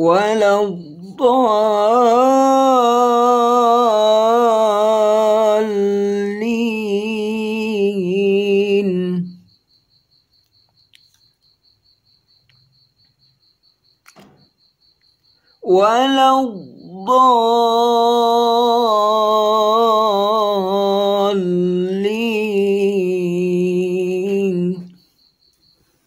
ولا الضالين. ولا الضالين.